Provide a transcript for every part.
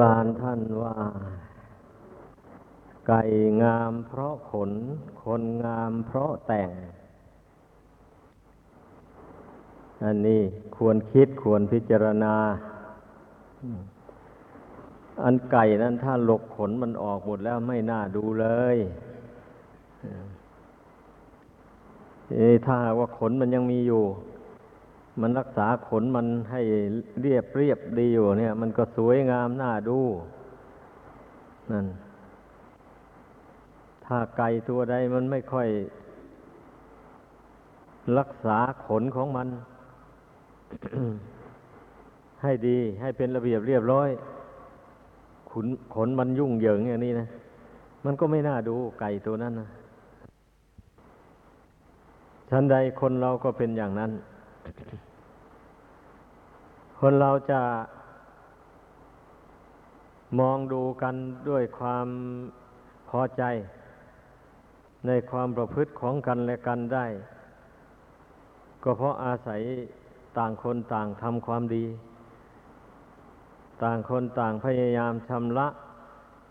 ราณท่านว่า ไก่งามเพราะขน คนงามเพราะแต่ง อันนี้ควรคิดควรพิจารณา อันไก่นั้นถ้าหลกขนมันออกหมดแล้วไม่น่าดูเลยถ้าว่าขนมันยังมีอยู่ มันรักษาขนมันให้เรียบเรียบดีอยู่เนี่ย มันก็สวยงามน่าดู นั่น ถ้าไก่ตัวใดมันไม่ค่อย รักษาขนของมัน ให้ดีให้เป็นระเบียบเรียบร้อย ขนขนมันยุ่งเหยิงอย่างนี้นะ มันก็ไม่น่าดูไก่ตัวนั้นนะชั้นใดคนเราก็เป็นอย่างนั้น คนเราจะมองดูกันด้วยความพอใจ ในความประพฤติของกันและกันได้ ก็เพราะอาศัยต่างคนต่างทำความดี ต่างคนต่างพยายามชำระ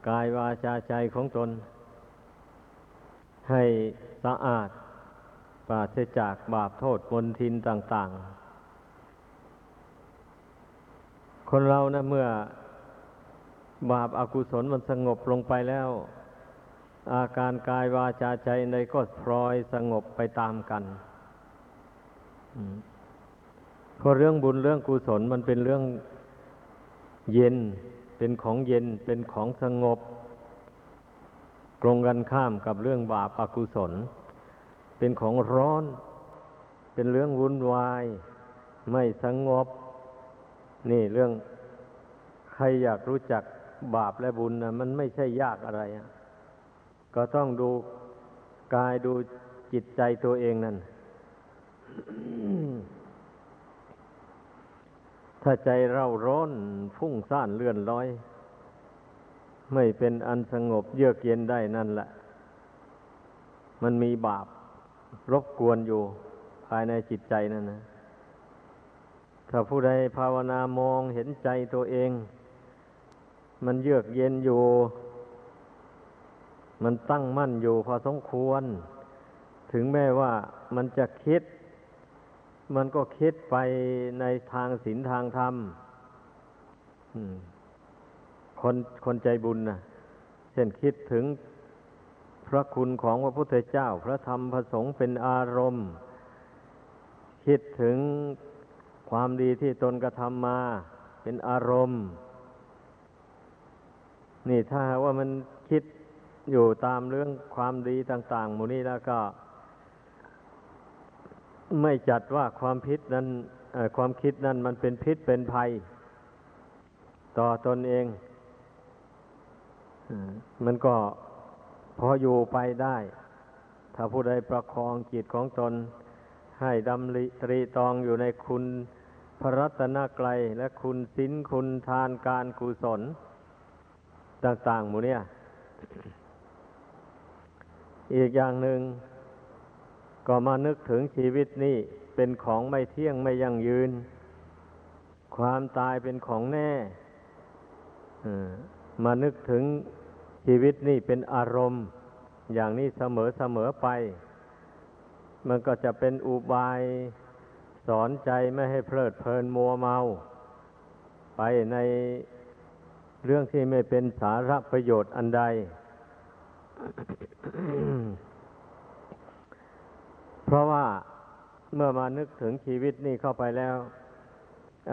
กายวาจาใจของตน ให้สะอาดปราศจากบาปโทษมนทินต่าง ๆ คนเรานะเมื่อบาปอากุศลมันสงบลงไปแล้ว อาการกายวาจาใจในก็พลอยสงบไปตามกันเพราะเรื่องบุญเรื่องกุศลมันเป็นเรื่องเย็น เป็นของเย็นเป็นของสงบตรงกันข้ามกับเรื่องบาปอากุศล เป็นของร้อน เป็นเรื่องวุ่นวาย ไม่สงบ นี่เรื่องใครอยากรู้จักบาปและบุญนะมันไม่ใช่ยากอะไรอะก็ต้องดูกายดูจิตใจตัวเองนั่น ถ้าใจเราร้อนฟุ้งซ่านเลื่อนลอย ไม่เป็นอันสงบเยือกเย็นได้นั่นแหละ มันมีบาปรบกวนอยู่ภายในจิตใจนั่นนะ ถ้าผู้ใดภาวนามองเห็นใจตัวเอง มันเยือกเย็นอยู่ มันตั้งมั่นอยู่พอสมควร ถึงแม้ว่ามันจะคิด มันก็คิดไปในทางศีลทางธรรมคนคนใจบุญนะเช่นคิดถึงพระคุณของพระพุทธเจ้า พระธรรมพระสงฆ์เป็นอารมณ์ คิดถึง ความดีที่ตนกระทำมาเป็นอารมณ์ นี่ถ้าว่ามันคิดอยู่ตามเรื่องความดีต่าง ๆ หมู่นี้แล้วก็ ไม่จัดว่าความพิษนั้นความคิดนั้นมันเป็นพิษเป็นภัย ต่อตนเอง มันก็พออยู่ไปได้ ถ้าผู้ใดประคองจิตของตนให้ดำริตรีตองอยู่ในคุณ พระรัตนกรัยและคุณศีลคุณทานการกุศล ต่าง ๆ หมู่เนี่ยอีกอย่างหนึ่งก็มานึกถึงชีวิตนี้เป็นของไม่เที่ยงไม่ยั่งยืน ความตายเป็นของแน่มานึกถึงชีวิตนี่เป็นอารมณ์ อย่างนี้เสมอเสมอไป มันก็จะเป็นอุบาย สอนใจไม่ให้เพลิดเพลินมัวเมา ไปในเรื่องที่ไม่เป็นสาระประโยชน์อันใด เพราะว่าเมื่อมานึกถึงชีวิตนี่เข้าไปแล้ว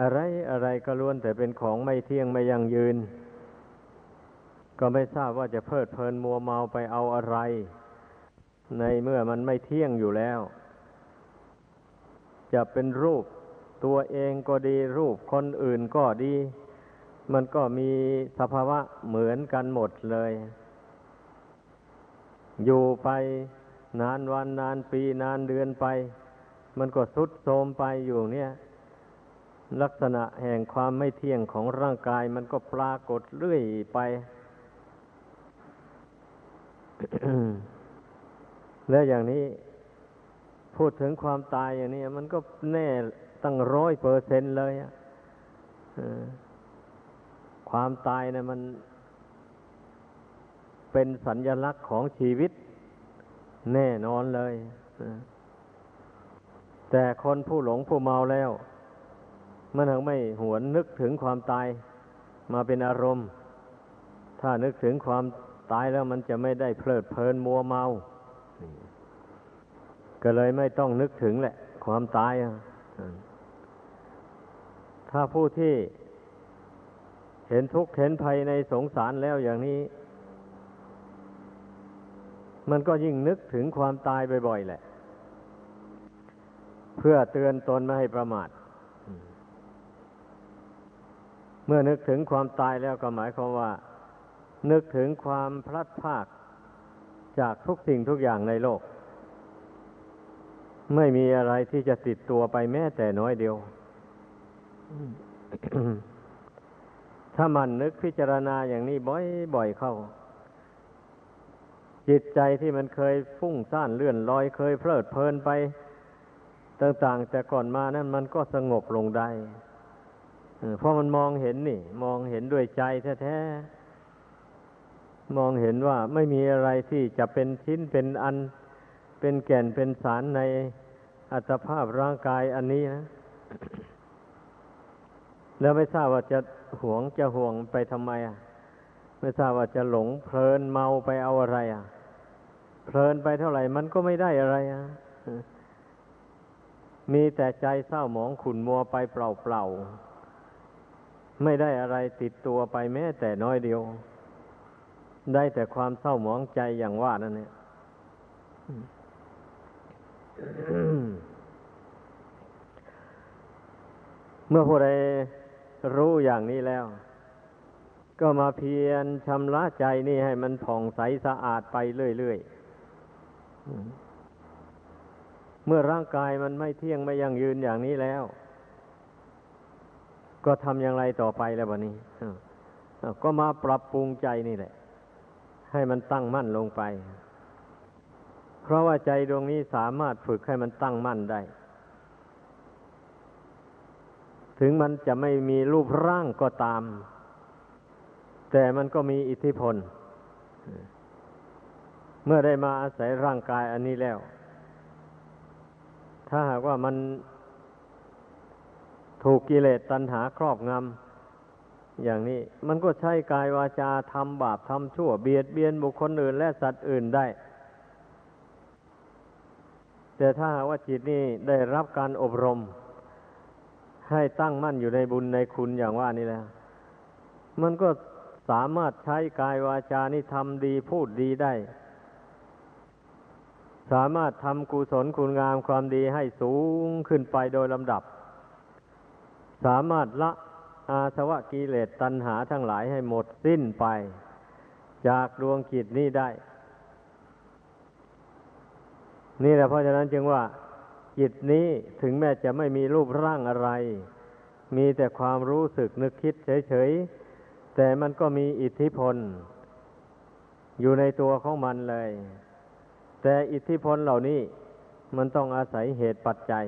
อะไรอะไรก็ล้วนแต่เป็นของไม่เที่ยงไม่ยั่งยืน ก็ไม่ทราบว่าจะเพลิดเพลินมัวเมาไปเอาอะไร ในเมื่อมันไม่เที่ยงอยู่แล้ว จะเป็นรูปตัวเองก็ดีรูปคนอื่นก็ดี มันก็มีสภาวะเหมือนกันหมดเลย อยู่ไปนานวันนานปีนานเดือนไป มันก็สุดโทมไปอยู่เนี่ย ลักษณะแห่งความไม่เที่ยงของร่างกายมันก็ปรากฏเรื่อยไป แล้วอย่างนี้ พูดถึงความตายอย่างนี้มันก็แน่ตั้งร้อยเปอร์เซนเลยอะความตายเนะมันเป็นสัญญลักษณ์ของชีวิต แน่นอนเลย แต่คนผู้หลงผู้เมาแล้ว มันถึงไม่หวนนึกถึงความตายมาเป็นอารมณ์ ถ้านึกถึงความตายแล้วมันจะไม่ได้เพลิดเพลินมัวเมา ก็เลยไม่ต้องนึกถึงแหละ ความตาย ถ้าผู้ที่เห็นทุกข์เห็นภัยในสงสารแล้วอย่างนี้ มันก็ยิ่งนึกถึงความตายบ่อยๆแหละ เพื่อเตือนตนไม่ให้ประมาท เมื่อนึกถึงความตายแล้วก็หมายความว่า นึกถึงความพลัดพรากจากทุกสิ่งทุกอย่างในโลก ไม่มีอะไรที่จะติดตัวไปแม้แต่น้อยเดียว ถ้ามันนึกพิจารณาอย่างนี้บ่อยๆเข้า จิตใจที่มันเคยฟุ้งซ่านเลื่อนลอยเคยเพลิดเพลินไป ต่างๆ แต่ก่อนมานั้นมันก็สงบลงได้เพราะมันมองเห็นนี่ มองเห็นด้วยใจแท้ๆมองเห็นว่าไม่มีอะไรที่จะเป็นชิ้นเป็นอันเเป็นแก่นเป็นสารในอัตภาพร่างกายอันนี้นะ แล้วไม่ทราบว่าจะหวงจะห่วงไปทำไมอะ ไม่ทราบว่าจะหลงเพลินเมาไปเอาอะไร อะ เพลินไปเท่าไหร่มันก็ไม่ได้อะไรอะ มีแต่ใจเศร้าหมองขุนมัวไปเปล่าๆไม่ได้อะไรติดตัวไปแม้แต่น้อยเดียว ได้แต่ความเศร้าหมองใจอย่างว่านั่นเนี่ย เมื่อผู้ใดรู้อย่างนี้แล้ว ก็มาเพียรชำระใจนี่ให้มันผ่องใสสะอาดไปเรื่อยๆ เมื่อร่างกายมันไม่เที่ยงไม่ยั่งยืนอย่างนี้แล้ว ก็ทำอย่างไรต่อไปแล้ววันนี้ก็มาปรับปรุงใจนี่แหละ ให้มันตั้งมั่นลงไป เพราะว่าใจดวงนี้สามารถฝึกให้มันตั้งมั่นได้ ถึงมันจะไม่มีรูปร่างก็ตาม แต่มันก็มีอิทธิพล เมื่อได้มาอาศัยร่างกายอันนี้แล้ว ถ้าหากว่ามันถูกกิเลสตัณหาครอบงำอย่างนี้ มันก็ใช้กายวาจาทำบาปทำชั่วเบียดเบียนบุคคลอื่นและสัตว์อื่นได้ แต่ถ้าว่าจิตนี้ได้รับการอบรม ให้ตั้งมั่นอยู่ในบุญในคุณอย่างว่านี่แหละมันก็สามารถใช้กายวาจานี่ทำดีพูดดีได้ สามารถทำกุศลคุณงามความดีให้สูงขึ้นไปโดยลำดับ สามารถละอาสวะกิเลสตัณหาทั้งหลายให้หมดสิ้นไป จากดวงจิตนี้ได้ นี่แหละเพราะฉะนั้นจึงว่าจิตนี้ถึงแม้จะไม่มีรูปร่างอะไร มีแต่ความรู้สึกนึกคิดเฉยๆ แต่มันก็มีอิทธิพล อยู่ในตัวของมันเลย แต่อิทธิพลเหล่านี้มันต้องอาศัยเหตุปัจจัย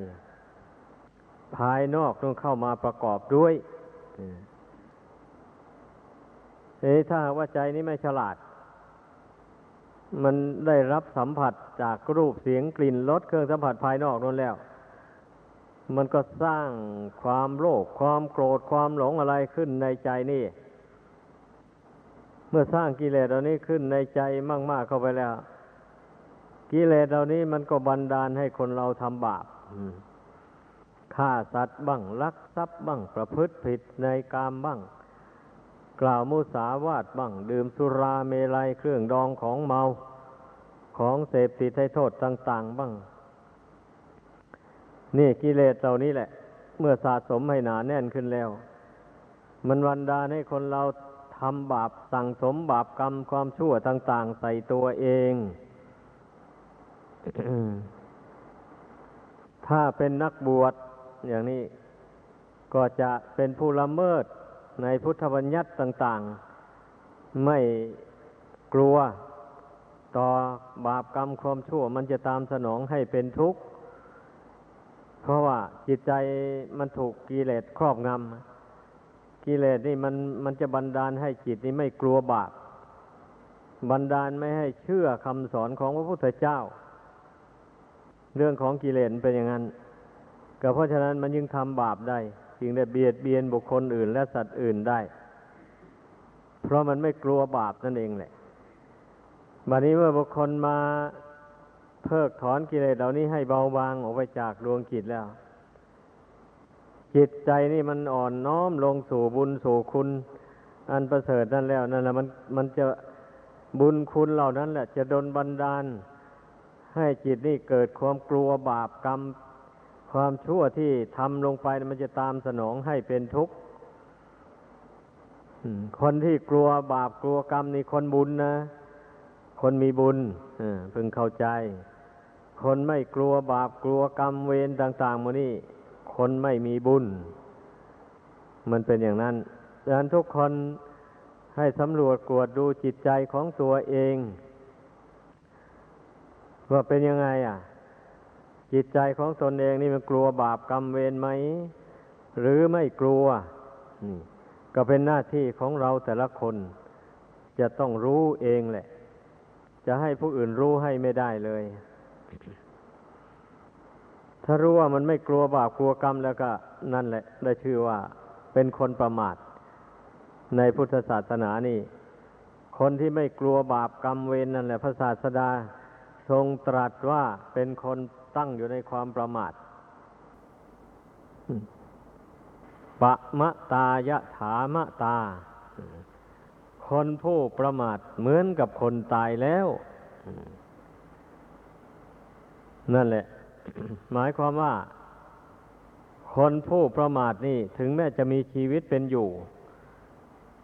ภายนอกต้องเข้ามาประกอบด้วยเอ้ถ้าว่าใจนี้ไม่ฉลาด มันได้รับสัมผัสจากรูปเสียงกลิ่นรสเครื่องสัมผัสภายนอกนั่นแล้ว มันก็สร้างความโลภความโกรธความหลงอะไรขึ้นในใจนี่ เมื่อสร้างกิเลสเหล่านี้ขึ้นในใจมาก ๆเข้าไปแล้ว กิเลสเหล่านี้มันก็บันดาลให้คนเราทำบาปฆ่าสัตว์บ้างลักทรัพย์บ้างประพฤติผิดในกามบ้าง กล่าวมุสาวาทบ้างดื่มสุราเมลัยเครื่องดองของเมาของเสพติดให้โทษต่าง ๆ บ้าง นี่กิเลสเหล่านี้แหละ เมื่อสะสมให้หนาแน่นขึ้นแล้ว มันวันดาให้คนเราทำบาปสั่งสมบาปกรรมความชั่วต่าง ๆ ใส่ตัวเอง ถ้าเป็นนักบวชอย่างนี้ ก็จะเป็นผู้ละเมิด ในพุทธบัญญัติต่าง ๆ ไม่กลัวต่อบาปกรรมความชั่ว มันจะตามสนองให้เป็นทุกข์ เพราะว่าจิตใจมันถูกกิเลสครอบงำกิเลสนี่มันมันจะบันดาลให้จิตนี่ไม่กลัวบาปบันดาลไม่ให้เชื่อคำสอนของพระพุทธเจ้า เรื่องของกิเลสเป็นอย่างนั้นก็เพราะฉะนั้นมันยึงทำบาปได้ จึงได้เบียดเบียนบุคคลอื่นและสัตว์อื่นได้ เพราะมันไม่กลัวบาปนั่นเองแหละบัดนี้เมื่อบุคคลมาเพิกถอนกิเลสเหล่านี้ให้เบาบางออกไปจากดวงจิตแล้ว จิตใจนี่มันอ่อนน้อมลงสู่บุญสู่คุณ อันประเสริฐนั่นแล้วนั่นแหละมันมันจะบุญคุณเหล่านั้นแหละ จะดลบันดาล ให้จิตนี่เกิดความกลัวบาปกรรม ความชั่วที่ทำลงไปมันจะตามสนองให้เป็นทุกข์คนที่กลัวบาปกลัวกรรมนี่คนบุญนะ คนมีบุญเออพึงเข้าใจ คนไม่กลัวบาปกลัวกรรมเวรต่างๆมดนี่ คนไม่มีบุญ มันเป็นอย่างนั้นดังนั้นทุกคนให้สำรวจกวดดูจิตใจของตัวเอง ว่าเป็นยังไง อะ จิตใจของตนเองนี่มันกลัวบาปกรรมเวรไหม หรือไม่กลัวนี่ก็เป็นหน้าที่ของเราแต่ละคน จะต้องรู้เองแหละ จะให้ผู้อื่นรู้ให้ไม่ได้เลย ถ้ารู้ว่ามันไม่กลัวบาปกลัวกรรมแล้วก็นั่นแหละ ได้ชื่อว่าเป็นคนประมาท ในพุทธศาสนานี่ คนที่ไม่กลัวบาปกรรมเวรนนั่นแหละพระศาสดาทรงตรัสว่าเป็นคน ตั้งอยู่ในความประมาทปะมะตายะถามะตา คนผู้ประมาทเหมือนกับคนตายแล้ว นั่นแหละ หมายความว่า คนผู้ประมาทนี่ถึงแม้จะมีชีวิตเป็นอยู่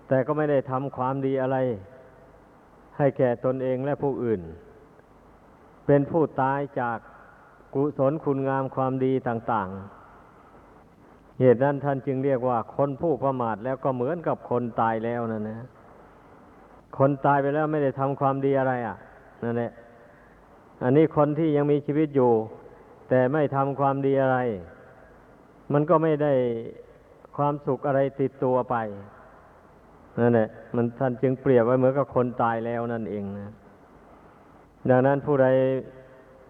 แต่ก็ไม่ได้ทำความดีอะไร ให้แก่ตนเองและผู้อื่น เป็นผู้ตายจาก กุศลคุณงามความดีต่าง ๆ เหตุนั้นท่านจึงเรียกว่า คนผู้ประมาทแล้วก็เหมือนกับคนตายแล้วนั่นนะ คนตายไปแล้วไม่ได้ทำความดีอะไรอะนั่นแหละ อันนี้คนที่ยังมีชีวิตอยู่ แต่ไม่ทำความดีอะไร มันก็ไม่ได้ความสุขอะไรติดตัวไปนั่นแหละมันท่านจึงเปรียบไว้เหมือนกับคนตายแล้วนั่นเองนะ ดังนั้นผู้ใด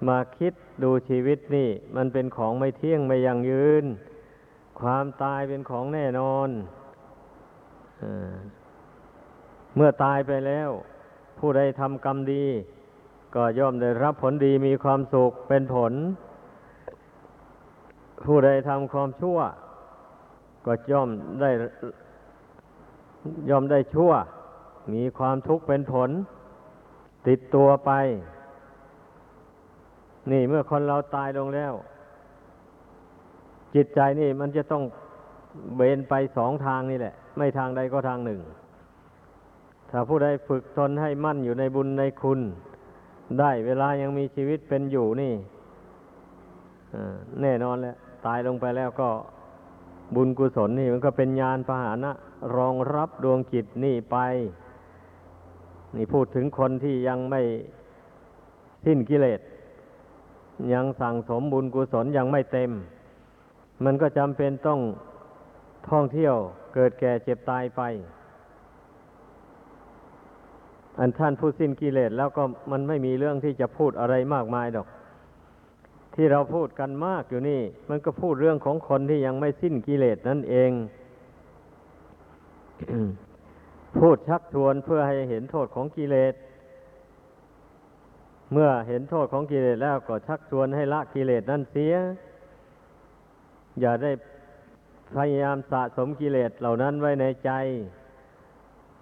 มาคิดดูชีวิตนี่ มันเป็นของไม่เที่ยงไม่ยั่งยืน ความตายเป็นของแน่นอนอเมื่อตายไปแล้ว ผู้ใดทำกรรมดี ก็ย่อมได้รับผลดีมีความสุขเป็นผล ผู้ใดทำความชั่ว ก็ย่อมได้ย่อมได้ชั่ว มีความทุกข์เป็นผล ติดตัวไป นี่เมื่อคนเราตายลงแล้ว จิตใจนี่มันจะต้องเบนไปสองทางนี่แหละ ไม่ทางใดก็ทางหนึ่ง ถ้าผู้ใดฝึกตนให้มั่นอยู่ในบุญในคุณ ได้เวลายังมีชีวิตเป็นอยู่นี่แน่นอนแล้ว ตายลงไปแล้วก็บุญกุศลนี่มันก็เป็นญาณพาหนะ รองรับดวงจิตนี่ไป นี่พูดถึงคนที่ยังไม่สิ้นกิเลส ยังสั่งสมบุญกุศลยังไม่เต็ม มันก็จำเป็นต้องท่องเที่ยวเกิดแก่เจ็บตายไป อันท่านผู้สิ้นกิเลสแล้วก็มันไม่มีเรื่องที่จะพูดอะไรมากมายดอก ที่เราพูดกันมากอยู่นี่ มันก็พูดเรื่องของคนที่ยังไม่สิ้นกิเลสนั่นเอง พูดชักชวนเพื่อให้เห็นโทษของกิเลส เมื่อเห็นโทษของกิเลสแล้วก็ชักชวนให้ละกิเลสนั่นเสีย อย่าได้พยายามสะสมกิเลสเหล่านั้นไว้ในใจ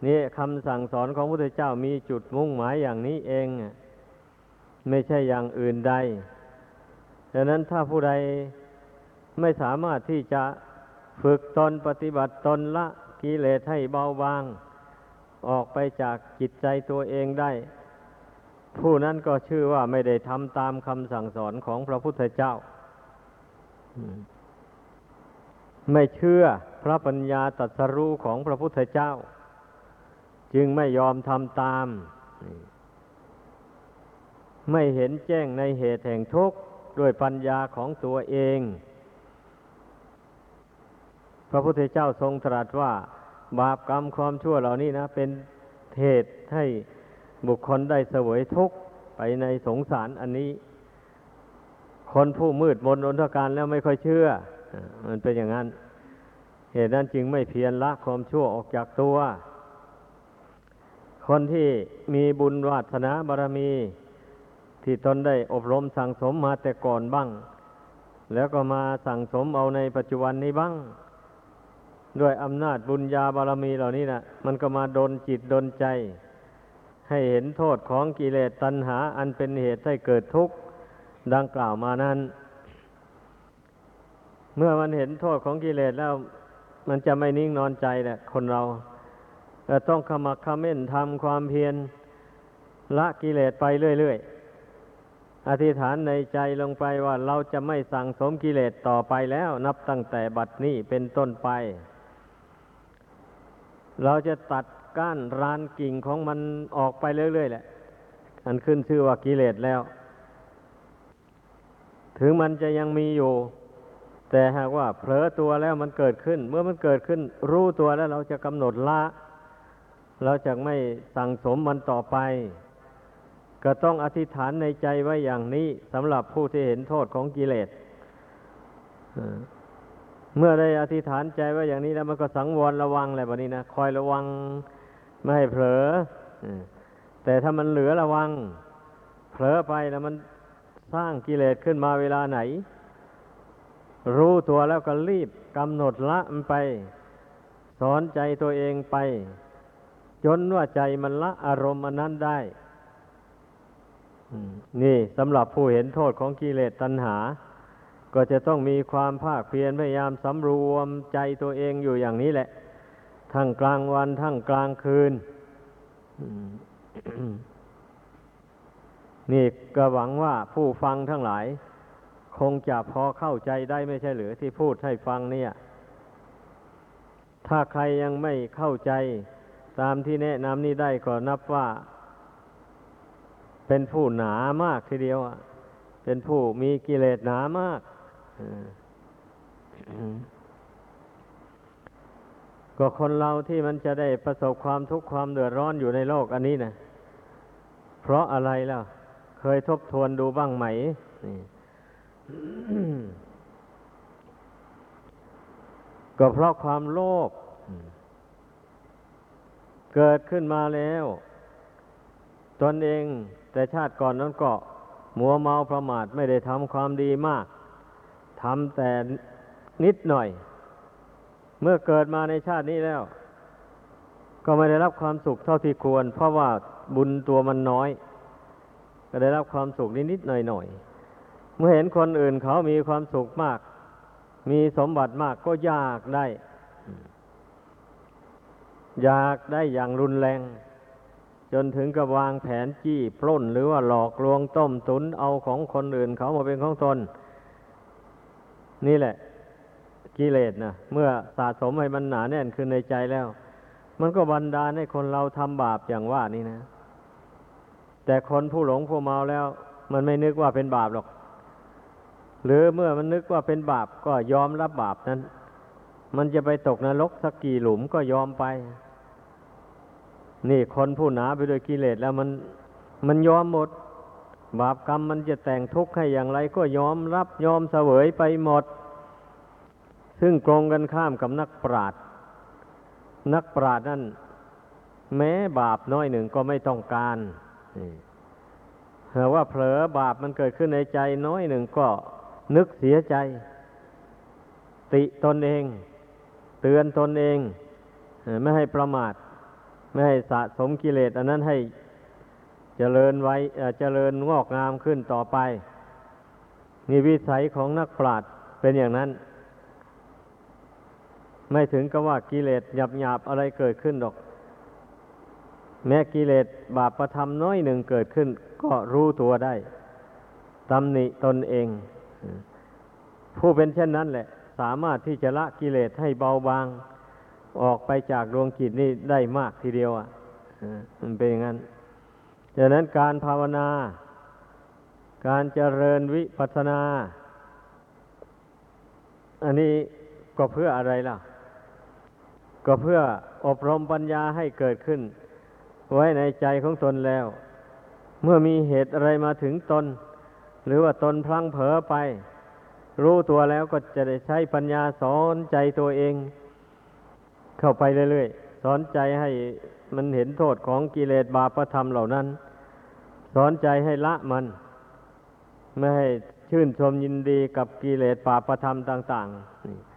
นี่คำสั่งสอนของพระพุทธเจ้ามีจุดมุ่งหมายอย่างนี้เอง ไม่ใช่อย่างอื่นใดดังนั้นถ้าผู้ใดไม่สามารถที่จะฝึกตนปฏิบัติตนละกิเลสให้เบาบาง ออกไปจากจิตใจตัวเองได้ ผู้นั้นก็ชื่อว่าไม่ได้ทำตามคำสั่งสอนของพระพุทธเจ้า ไม่เชื่อพระปัญญาตรัสรู้ของพระพุทธเจ้า จึงไม่ยอมทำตาม ไม่เห็นแจ้งในเหตุแห่งทุกข์ด้วยปัญญาของตัวเอง พระพุทธเจ้าทรงตรัสว่า บาปกรรมความชั่วเหล่านี้นะ เป็นเหตุให้ บุคคลได้เสวยทุกข์ไปในสงสารอันนี้ คนผู้มืดมนอนทการแล้วไม่ค่อยเชื่อ มันเป็นอย่างนั้น เหตุนั้นจึงไม่เพียรละความชั่วออกจากตัว คนที่มีบุญวาสนาบารมี ที่ตนได้อบรมสั่งสมมาแต่ก่อนบ้าง แล้วก็มาสั่งสมเอาในปัจจุบันนี้บ้างด้วยอำนาจบุญญาบารมีเหล่านี้นะมันก็มาดนจิตดนใจ ให้เห็นโทษของกิเลสตัณหา อันเป็นเหตุให้เกิดทุกข์ดังกล่าวมานั้น เมื่อมันเห็นโทษของกิเลสแล้ว มันจะไม่นิ่งนอนใจแหละคนเราต้องขมักขม้นทำความเพียรละกิเลสไปเรื่อยๆ อธิษฐานในใจลงไปว่าเราจะไม่สั่งสมกิเลสต่อไปแล้ว นับตั้งแต่บัดนี้เป็นต้นไป เราจะตัด ก้านรานกิ่งของมันออกไปเรื่อยๆแหละ อันขึ้นชื่อว่ากิเลสแล้ว ถึงมันจะยังมีอยู่ แต่หากว่าเผลอตัวแล้วมันเกิดขึ้น เมื่อมันเกิดขึ้น รู้ตัวแล้วเราจะกำหนดละ เราจะไม่สั่งสมมันต่อไป ก็ต้องอธิษฐานในใจไว้อย่างนี้สำหรับผู้ที่เห็นโทษของกิเลสเมื่อได้อธิษฐานใจไว้อย่างนี้แล้วมันก็สังวรระวังอะไรแบบนี้นะคอยระวัง ไม่ให้เผลอแต่ถ้ามันเหลือระวัง เผลอไปแล้วมันสร้างกิเลสขึ้นมาเวลาไหน รู้ตัวแล้วก็รีบกำหนดละมันไป สอนใจตัวเองไป จนว่าใจมันละอารมณ์อันนั้นได้นี่สำหรับผู้เห็นโทษของกิเลสตัณหา ก็จะต้องมีความภาคเพียรพยายามสำรวมใจตัวเองอยู่อย่างนี้แหละ ทั้งกลางวันทั้งกลางคืน นี่ก็หวังว่าผู้ฟังทั้งหลาย คงจะพอเข้าใจได้ไม่ใช่หรือที่พูดให้ฟังเนี่ย ถ้าใครยังไม่เข้าใจตามที่แนะนำนี้ได้ก็นับว่า เป็นผู้หนามากทีเดียวเป็นผู้มีกิเลสหนามาก ก็คนเราที่มันจะได้ประสบความทุกข์ความเดือดร้อนอยู่ในโลกอันนี้นะเพราะอะไรล่ะ เคยทบทวนดูบ้างไหมนี่ก็เพราะความโลภเกิดขึ้นมาแล้ว ตนเองแต่ชาติก่อนนั้นก็มัวเมาประมาทไม่ได้ทำความดีมากทำแต่นิดหน่อย เมื่อเกิดมาในชาตินี้แล้ว ก็ไม่ได้รับความสุขเท่าที่ควร เพราะว่าบุญตัวมันน้อย ก็ได้รับความสุขนิดๆหน่อยๆ เมื่อเห็นคนอื่นเขามีความสุขมาก มีสมบัติมากก็อยากได้ อยากได้อย่างรุนแรง จนถึงกับวางแผนจี้ปล้น หรือว่าหลอกลวงต้มตุนเอาของคนอื่นเขามาเป็นของตน นี่แหละ กิเลสนะเมื่อสะสมให้มันหนาแน่นขึ้นในใจแล้ว มันก็บันดาลให้คนเราทำบาปอย่างว่านี่นะ แต่คนผู้หลงผู้เมาแล้ว มันไม่นึกว่าเป็นบาปหรอก หรือเมื่อมันนึกว่าเป็นบาปก็ยอมรับบาปนั้น มันจะไปตกนรกสักกี่หลุมก็ยอมไป นี่คนผู้หนาไปด้วยกิเลสแล้วมันมันยอมหมด บาปกรรมมันจะแต่งทุกข์ให้อย่างไร ก็ยอมรับยอมเสวยไปหมด ซึ่งตรงกันข้ามกับนักปราชญ์นักปราชญ์นั่น แม้บาปน้อยหนึ่งก็ไม่ต้องการหากว่าเผลอบาปมันเกิดขึ้นในใจน้อยหนึ่งก็นึกเสียใจ ติตนเอง เตือนตนเองไม่ให้ประมาท ไม่ให้สะสมกิเลสอันนั้นให้เจริญไว้เจริญงอกงามขึ้นต่อไปนี่วิสัยของนักปราชญ์เป็นอย่างนั้น ไม่ถึงกับว่ากิเลสหยาบหยาบอะไรเกิดขึ้นดอก แม้กิเลสบาปประทำน้อยหนึ่งเกิดขึ้น ก็รู้ตัวได้ตำหนิตนเอง ผู้เป็นเช่นนั้นแหละ สามารถที่จะละกิเลสให้เบาบาง ออกไปจากดวงจิตนี่ได้มากทีเดียวอะมันเป็นอย่างนั้นดังนั้นการภาวนา การเจริญวิปัสสนา อันนี้ก็เพื่ออะไรล่ะ ก็เพื่ออบรมปัญญาให้เกิดขึ้น ไว้ในใจของตนแล้ว เมื่อมีเหตุอะไรมาถึงตน หรือว่าตนพลังเผลอไป รู้ตัวแล้วก็จะได้ใช้ปัญญาสอนใจตัวเอง เข้าไปเรื่อยๆ สอนใจให้มันเห็นโทษของกิเลสบาปธรรมเหล่านั้น สอนใจให้ละมัน ไม่ให้ชื่นชมยินดีกับกิเลสบาปธรรมต่าง ๆ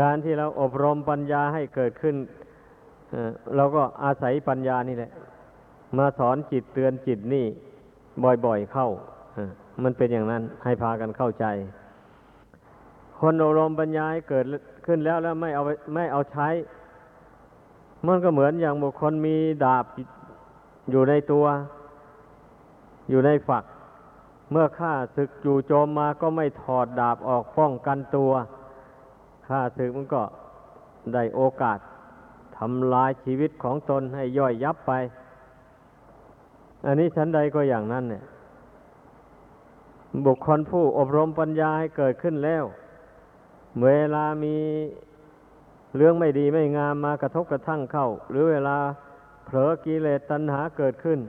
การที่เราอบรมปัญญาให้เกิดขึ้นเราก็อาศัยปัญญานี่แหละ มาสอนจิตเตือนจิตนี่ บ่อยๆเข้ามันเป็นอย่างนั้นให้พากันเข้าใจ คนอบรมปัญญาให้เกิดขึ้นแล้วแล้วไม่เอาไม่เอาใช้ มันก็เหมือนอย่างบุคคลมีดาบอยู่ในตัว อยู่ในฝัก เมื่อข้าศึกจู่โจมมาก็ไม่ถอดดาบออกป้องกันตัว ข้าศึกมันก็ได้โอกาสทำลายชีวิตของตนให้ย่อยยับไป อันนี้ชั้นใดก็อย่างนั้นเนี่ย บุคคลผู้อบรมปัญญาให้เกิดขึ้นแล้ว เวลามีเรื่องไม่ดีไม่งามมากระทบกระทั่งเข้า หรือเวลาเผลอกิเลสตัณหาเกิดขึ้น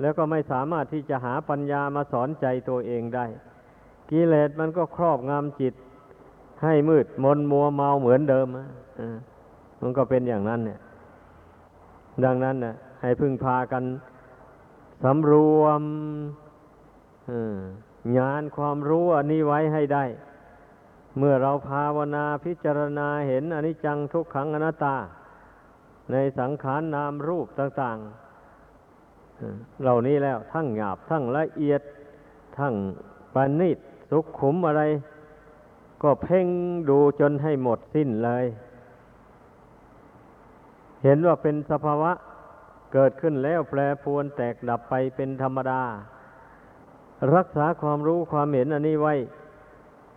แล้วก็ไม่สามารถที่จะหาปัญญามาสอนใจตัวเองได้ กิเลสมันก็ครอบงำจิต ให้มืดมนมัวเมาเหมือนเดิมอะอ่ามันก็เป็นอย่างนั้น เนี่ย ดังนั้นนะให้พึ่งพากันสำรวมงานความรู้อันนี้ไว้ให้ได้ เมื่อเราภาวนาพิจารณาเห็นอนิจจังทุกขังอนัตตา ในสังขารนามรูปต่างๆเหล่านี้แล้วทั้งหยาบทั้งละเอียดทั้งปานิตสุขขุมอะไร ก็เพ่งดูจนให้หมดสิ้นเลย เห็นว่าเป็นสภาวะเกิดขึ้นแล้วแปรปวนแตกดับไปเป็นธรรมดา รักษาความรู้ความเห็นอันนี้ไว้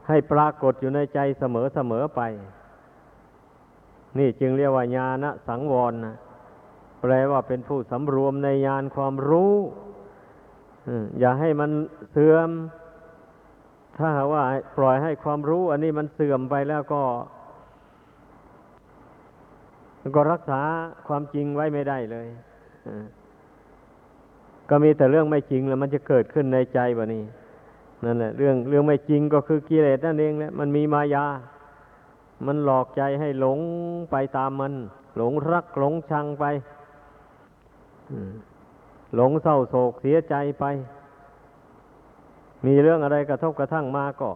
ให้ปรากฏอยู่ในใจเสมอเสมอไป นี่จึงเรียกว่าญาณสังวรนะแปลว่าเป็นผู้สำรวมในญาณความรู้อย่าให้มันเสื่อม ถ้าว่าปล่อยให้ความรู้ อันนี้มันเสื่อมไปแล้วก็ ก็รักษาความจริงไว้ไม่ได้เลยก็มีแต่เรื่องไม่จริงแล้วมันจะเกิดขึ้นในใจวะนี่นั่นแหละเรื่องเรื่องไม่จริงก็คือกิเลสนั่นเองแหละมันมีมายา มันหลอกใจให้หลงไปตามมัน หลงรักหลงชังไปหลงเศร้าโศกเสียใจไป มีเรื่องอะไรกระทบกระทั่งมาก็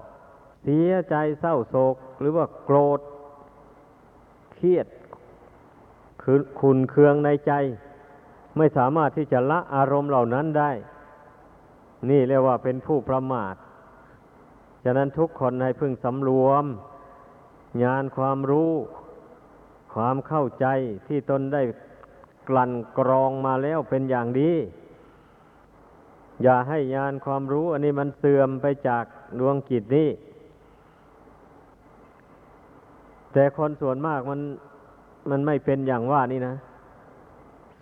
เสียใจเศร้าโศก หรือว่าโกรธ เครียดคือขุนเคืองในใจ ไม่สามารถที่จะละอารมณ์เหล่านั้นได้ นี่เรียกว่าเป็นผู้ประมาทฉะนั้นทุกคนให้พึงสำรวม งานความรู้ ความเข้าใจที่ตนได้กลั่นกรองมาแล้วเป็นอย่างดี อย่าให้ญาณความรู้ อันนี้มันเสื่อมไปจากดวงจิตนี้ แต่คนส่วนมากมันมันไม่เป็นอย่างว่านี่นะ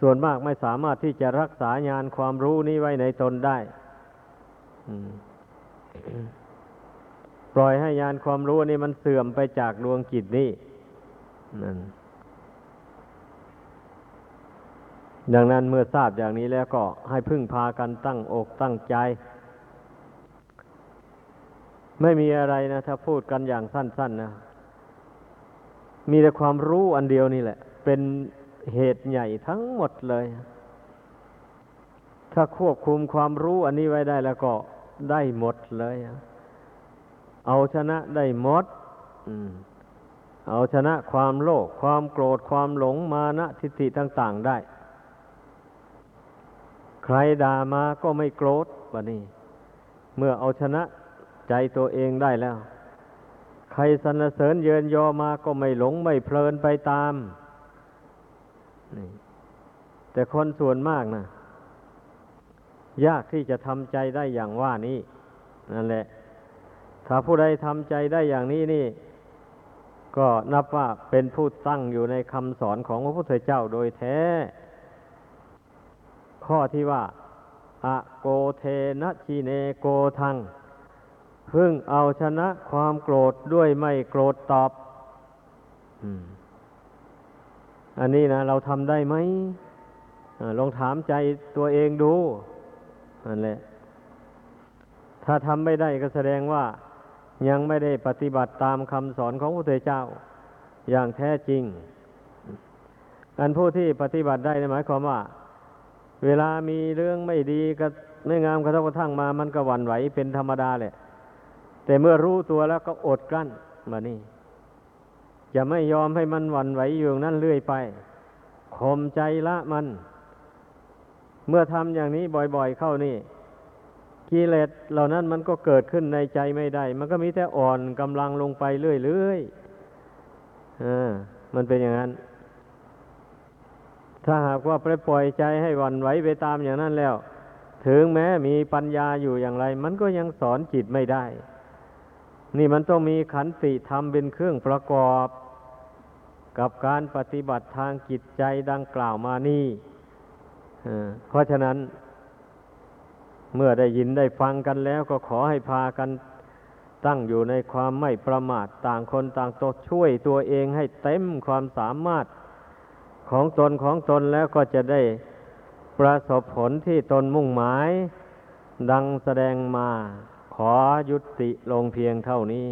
ส่วนมากไม่สามารถที่จะรักษาญาณความรู้นี้ไว้ในตนได้ปล่อยให้ญาณความรู้นี้มันเสื่อมไปจากดวงจิตนี้นั่น ดังนั้นเมื่อทราบอย่างนี้แล้วก็ให้พึ่งพากันตั้งอกตั้งใจ ไม่มีอะไรนะถ้าพูดกันอย่างสั้น ๆนะ มีแต่ความรู้อันเดียวนี่แหละ เป็นเหตุใหญ่ทั้งหมดเลย ถ้าควบคุมความรู้อันนี้ไว้ได้แล้วก็ได้หมดเลย เอาชนะได้หมดเอาชนะความโลภความโกรธความหลงมานะทิฏฐิต่าง ๆ ได้ รด่ามาก็ไม่โกรธวะนี่เมื่อเอาชนะใจตัวเองได้แล้ว ใครสรรเสริญเยินยอมาก็ไม่หลงไม่เพลินไปตาม แต่คนส่วนมากนะยากที่จะทำใจได้อย่างว่านี้ นั่นแหละ ถ้าผู้ใดทำใจได้อย่างนี้นี่ ก็นับว่าเป็นผู้ตั้งอยู่ในคำสอนของพระพุทธเจ้าโดยแท้ ข้อที่ว่าอะโกเทนะชีเนโกทัง พึ่งเอาชนะความโกรธด้วยไม่โกรธตอบอันนี้นะเราทำได้ไหมอลองถามใจตัวเองดูนั่นแหละ ถ้าทำไม่ได้ก็แสดงว่า ยังไม่ได้ปฏิบัติตามคำสอนของพระพุทธเจ้า อย่างแท้จริง อันผู้ที่ปฏิบัติได้หมายความว่า เวลามีเรื่องไม่ดีก็ไม่งามกระทบกระทั่งมา มันก็หวั่นไหวเป็นธรรมดาแหละ แต่เมื่อรู้ตัวแล้วก็อดกลั้นมานี่จะไม่ยอมให้มันหวั่นไหวอยู่นั้นเรื่อยไปข่มใจละมัน เมื่อทำอย่างนี้บ่อยๆ เข้านี่กิเลสเหล่านั้นมันก็เกิดขึ้นในใจไม่ได้ มันก็มีแต่อ่อนกำลังลงไปเรื่อยๆอ่ามันเป็นอย่างนั้น ถ้าหากว่าไปปล่อยใจให้หวันไหวไปตามอย่างนั้นแล้ว ถึงแม้มีปัญญาอยู่อย่างไร มันก็ยังสอนจิตไม่ได้ นี่มันต้องมีขันติธรรมเป็นเครื่องประกอบ กับการปฏิบัติทางจิตใจดังกล่าวมานี่เพราะฉะนั้น เมื่อได้ยินได้ฟังกันแล้วก็ขอให้พากันตั้งอยู่ในความไม่ประมาทต่างคนต่างตช่วยตัวเองให้เต็มความสามารถ ของตนของตนแล้วก็จะได้ประสบผลที่ตนมุ่งหมาย ดังแสดงมา ขอยุติลงเพียงเท่านี้